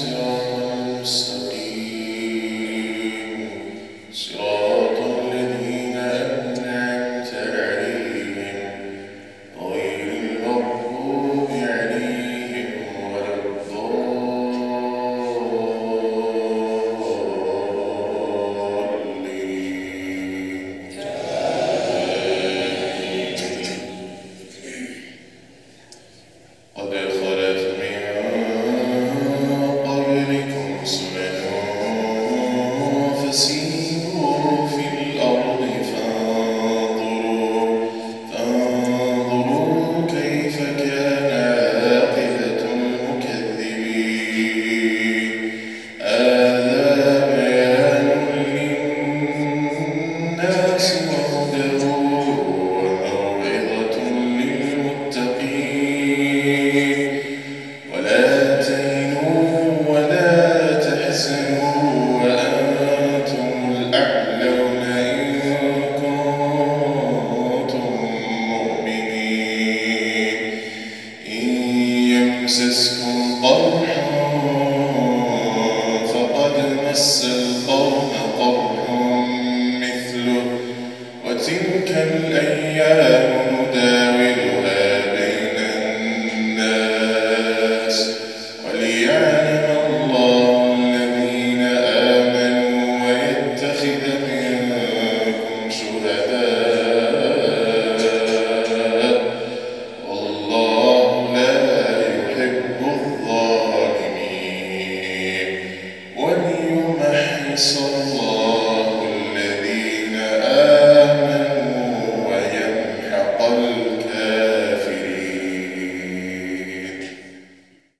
Christ. يمسسكم قرح فقد مس القوم قرح مثله. وتلك الأيام